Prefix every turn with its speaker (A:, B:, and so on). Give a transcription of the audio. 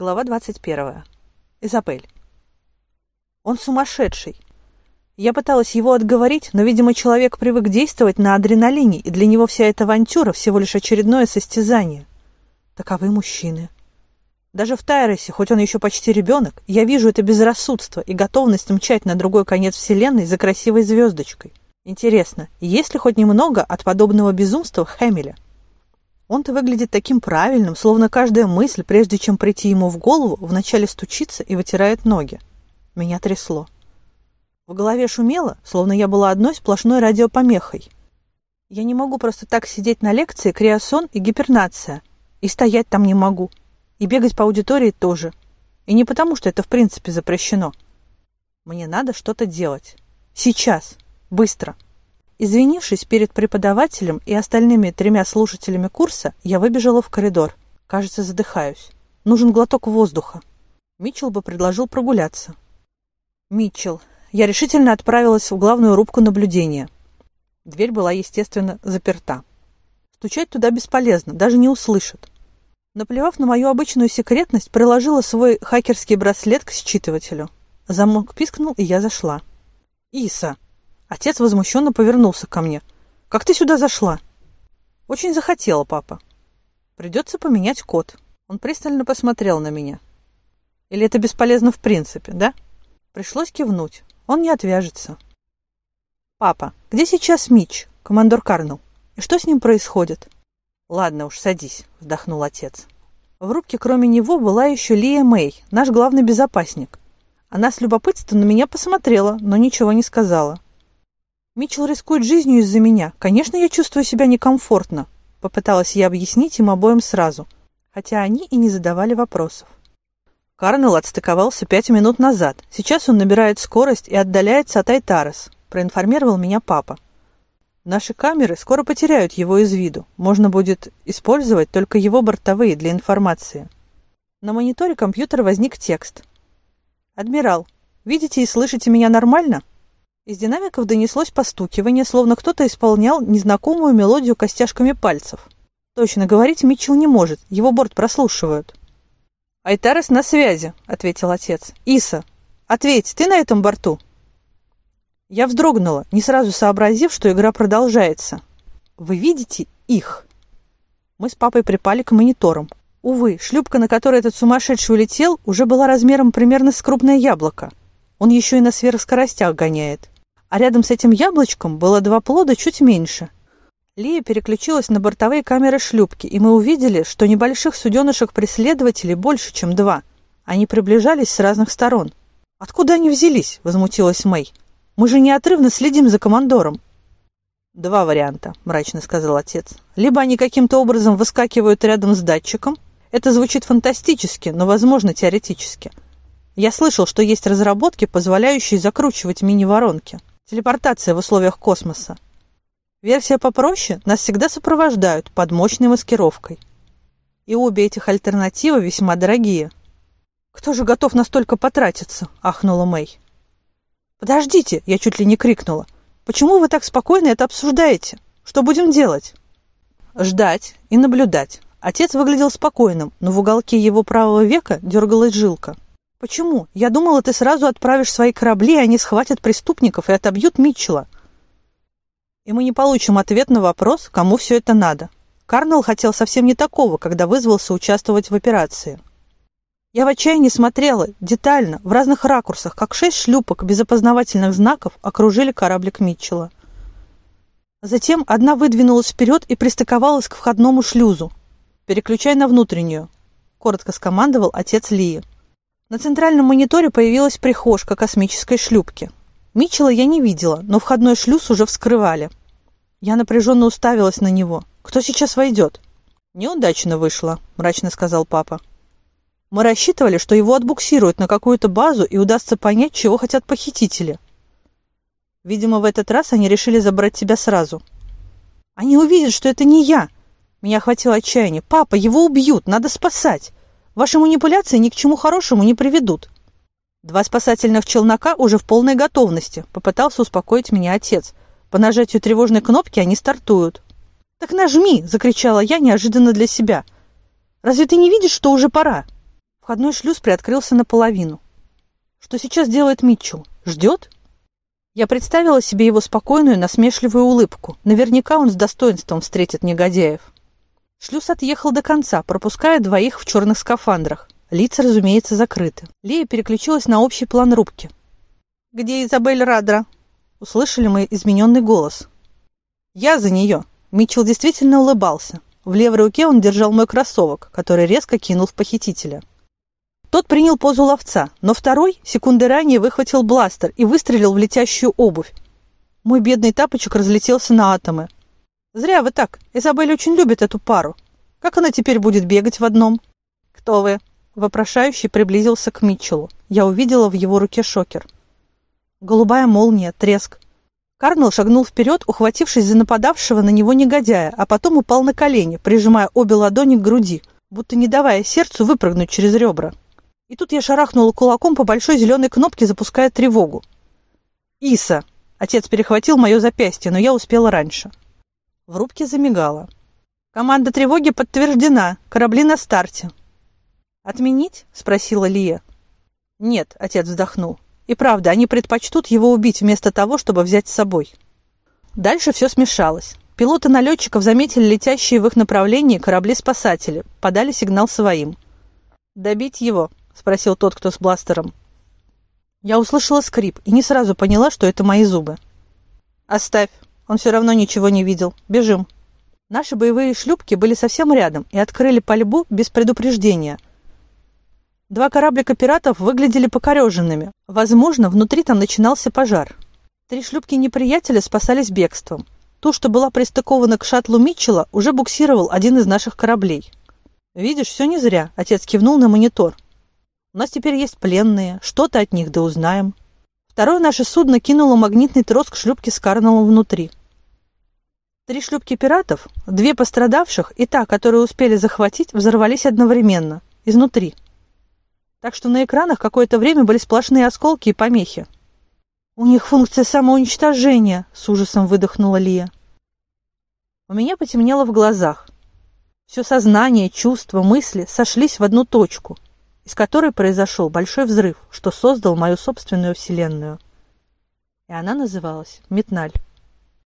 A: Глава 21. Изабель. Он сумасшедший. Я пыталась его отговорить, но, видимо, человек привык действовать на адреналине, и для него вся эта авантюра всего лишь очередное состязание. Таковы мужчины. Даже в Тайросе, хоть он еще почти ребенок, я вижу это безрассудство и готовность мчать на другой конец Вселенной за красивой звездочкой. Интересно, есть ли хоть немного от подобного безумства Хэмиля? Он-то выглядит таким правильным, словно каждая мысль, прежде чем прийти ему в голову, вначале стучится и вытирает ноги. Меня трясло. В голове шумело, словно я была одной сплошной радиопомехой. Я не могу просто так сидеть на лекции криосон и гипернация. И стоять там не могу. И бегать по аудитории тоже. И не потому, что это в принципе запрещено. Мне надо что-то делать. Сейчас. Быстро. Извинившись перед преподавателем и остальными тремя слушателями курса, я выбежала в коридор. Кажется, задыхаюсь. Нужен глоток воздуха. Митчелл бы предложил прогуляться. Митчелл. Я решительно отправилась в главную рубку наблюдения. Дверь была, естественно, заперта. Стучать туда бесполезно, даже не услышат. Наплевав на мою обычную секретность, приложила свой хакерский браслет к считывателю. Замок пискнул, и я зашла. «Иса!» Отец возмущенно повернулся ко мне. «Как ты сюда зашла?» «Очень захотела, папа. Придется поменять код». Он пристально посмотрел на меня. «Или это бесполезно в принципе, да?» Пришлось кивнуть. Он не отвяжется. «Папа, где сейчас Мич, командор Карнелл? И что с ним происходит?» «Ладно уж, садись», — вздохнул отец. В рубке кроме него была еще Лия Мэй, наш главный безопасник. Она с любопытством на меня посмотрела, но ничего не сказала. Митчелл рискует жизнью из-за меня. Конечно, я чувствую себя некомфортно. Попыталась я объяснить им обоим сразу, хотя они и не задавали вопросов. Карнелл отстыковался пять минут назад. Сейчас он набирает скорость и отдаляется от Айтарес, проинформировал меня папа. Наши камеры скоро потеряют его из виду. Можно будет использовать только его бортовые для информации. На мониторе компьютера возник текст. «Адмирал, видите и слышите меня нормально?» Из динамиков донеслось постукивание, словно кто-то исполнял незнакомую мелодию костяшками пальцев. Точно говорить Митчелл не может, его борт прослушивают. «Айтарес на связи», — ответил отец. «Иса, ответь, ты на этом борту?» Я вздрогнула, не сразу сообразив, что игра продолжается. «Вы видите их?» Мы с папой припали к мониторам. Увы, шлюпка, на которой этот сумасшедший улетел, уже была размером примерно с крупное яблоко. Он еще и на сверхскоростях гоняет а рядом с этим яблочком было два плода чуть меньше. Лия переключилась на бортовые камеры шлюпки, и мы увидели, что небольших суденышек-преследователей больше, чем два. Они приближались с разных сторон. «Откуда они взялись?» – возмутилась Мэй. «Мы же неотрывно следим за командором». «Два варианта», – мрачно сказал отец. «Либо они каким-то образом выскакивают рядом с датчиком. Это звучит фантастически, но, возможно, теоретически. Я слышал, что есть разработки, позволяющие закручивать мини-воронки. Телепортация в условиях космоса. Версия попроще нас всегда сопровождают под мощной маскировкой. И обе этих альтернативы весьма дорогие. «Кто же готов настолько потратиться?» – ахнула Мэй. «Подождите!» – я чуть ли не крикнула. «Почему вы так спокойно это обсуждаете? Что будем делать?» «Ждать и наблюдать». Отец выглядел спокойным, но в уголке его правого века дергалась жилка. «Почему? Я думала, ты сразу отправишь свои корабли, и они схватят преступников и отобьют Митчелла». И мы не получим ответ на вопрос, кому все это надо. Карнелл хотел совсем не такого, когда вызвался участвовать в операции. Я в отчаянии смотрела, детально, в разных ракурсах, как шесть шлюпок без опознавательных знаков окружили кораблик Митчелла. Затем одна выдвинулась вперед и пристыковалась к входному шлюзу. «Переключай на внутреннюю», — коротко скомандовал отец Лии. На центральном мониторе появилась прихожка космической шлюпки. Митчелла я не видела, но входной шлюз уже вскрывали. Я напряженно уставилась на него. Кто сейчас войдет? Неудачно вышло, мрачно сказал папа. Мы рассчитывали, что его отбуксируют на какую-то базу и удастся понять, чего хотят похитители. Видимо, в этот раз они решили забрать тебя сразу. Они увидят, что это не я. Меня охватило отчаяние. Папа, его убьют, надо спасать. Ваши манипуляции ни к чему хорошему не приведут. Два спасательных челнока уже в полной готовности, попытался успокоить меня отец. По нажатию тревожной кнопки они стартуют. «Так нажми!» – закричала я неожиданно для себя. «Разве ты не видишь, что уже пора?» Входной шлюз приоткрылся наполовину. Что сейчас делает Митчелл? Ждет? Я представила себе его спокойную, насмешливую улыбку. Наверняка он с достоинством встретит негодяев. Шлюз отъехал до конца, пропуская двоих в черных скафандрах. Лица, разумеется, закрыты. Лия переключилась на общий план рубки. «Где Изабель Радра?» Услышали мы измененный голос. «Я за нее!» Митчелл действительно улыбался. В левой руке он держал мой кроссовок, который резко кинул в похитителя. Тот принял позу ловца, но второй секунды ранее выхватил бластер и выстрелил в летящую обувь. Мой бедный тапочек разлетелся на атомы. «Зря вы так. Изабель очень любит эту пару. Как она теперь будет бегать в одном?» «Кто вы?» Вопрошающий приблизился к Митчеллу. Я увидела в его руке шокер. Голубая молния, треск. Карнелл шагнул вперед, ухватившись за нападавшего на него негодяя, а потом упал на колени, прижимая обе ладони к груди, будто не давая сердцу выпрыгнуть через ребра. И тут я шарахнула кулаком по большой зеленой кнопке, запуская тревогу. «Иса!» Отец перехватил мое запястье, но я успела раньше. В рубке замигала. «Команда тревоги подтверждена. Корабли на старте». «Отменить?» — спросила Лия. «Нет», — отец вздохнул. «И правда, они предпочтут его убить вместо того, чтобы взять с собой». Дальше все смешалось. Пилоты налетчиков заметили летящие в их направлении корабли-спасатели, подали сигнал своим. «Добить его?» спросил тот, кто с бластером. Я услышала скрип и не сразу поняла, что это мои зубы. «Оставь, он все равно ничего не видел. Бежим». Наши боевые шлюпки были совсем рядом и открыли пальбу без предупреждения. Два кораблика пиратов выглядели покореженными. Возможно, внутри там начинался пожар. Три шлюпки неприятеля спасались бегством. Ту, что была пристыкована к шаттлу Митчелла, уже буксировал один из наших кораблей. «Видишь, все не зря», — отец кивнул на монитор. У нас теперь есть пленные, что-то от них да узнаем. Второе наше судно кинуло магнитный трос к шлюпке с Карнеллом внутри. Три шлюпки пиратов, две пострадавших и та, которую успели захватить, взорвались одновременно, изнутри. Так что на экранах какое-то время были сплошные осколки и помехи. «У них функция самоуничтожения», — с ужасом выдохнула Лия. У меня потемнело в глазах. Все сознание, чувства, мысли сошлись в одну точку — из которой произошел большой взрыв, что создал мою собственную вселенную. И она называлась Метналь.